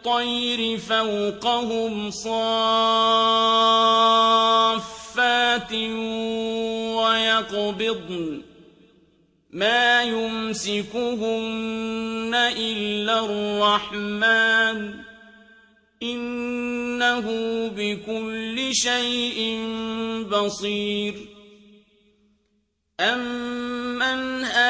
الطير فوقهم صافات ويقبضن ما يمسكهن إلا الرحمن إنه بكل شيء بصير أمن هذا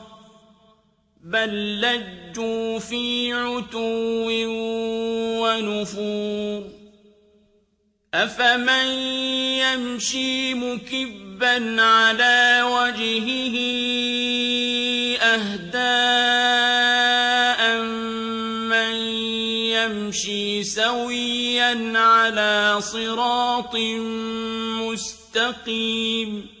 بل لجوا في عتو ونفور. أفمن يمشي مكبا على وجهه أهداء من يمشي سويا على صراط مستقيم